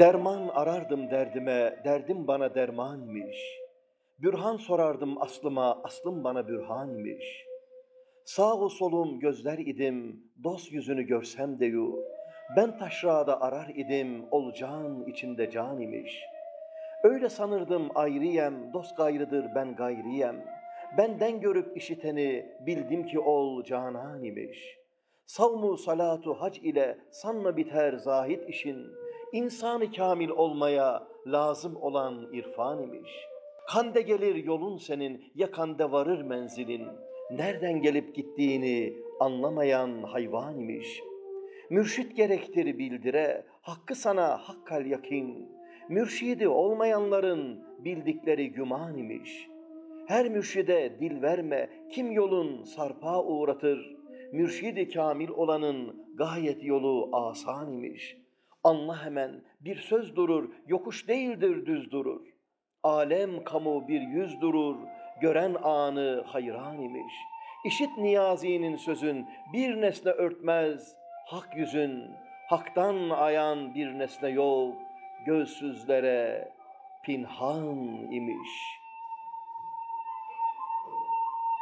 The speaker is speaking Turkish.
Derman arardım derdime, derdim bana derman imiş. Bürhan sorardım aslıma, aslım bana bürhan imiş. Sağ solum gözler idim, dost yüzünü görsem de yu. Ben taşrada arar idim, ol can içinde can imiş. Öyle sanırdım ayrıyem, dost gayrıdır ben gayriyem. Benden görüp işiteni, bildim ki ol canan imiş. Savmu salatu hac ile sanma biter zahit işin. İnsanı kamil olmaya lazım olan irfan imiş. Kande gelir yolun senin, ya kande varır menzilin. Nereden gelip gittiğini anlamayan hayvan imiş. Mürşit gerektir bildire, hakkı sana hakkal yakin. Mürşidi olmayanların bildikleri güman imiş. Her mürşide dil verme, kim yolun sarpa uğratır. Mürşidi kamil olanın gayet yolu asan imiş. Anla hemen bir söz durur, yokuş değildir düz durur. Alem kamu bir yüz durur, gören anı hayran imiş. İşit Niyazi'nin sözün, bir nesne örtmez, hak yüzün, haktan ayan bir nesne yok, gözsüzlere pinhan imiş.''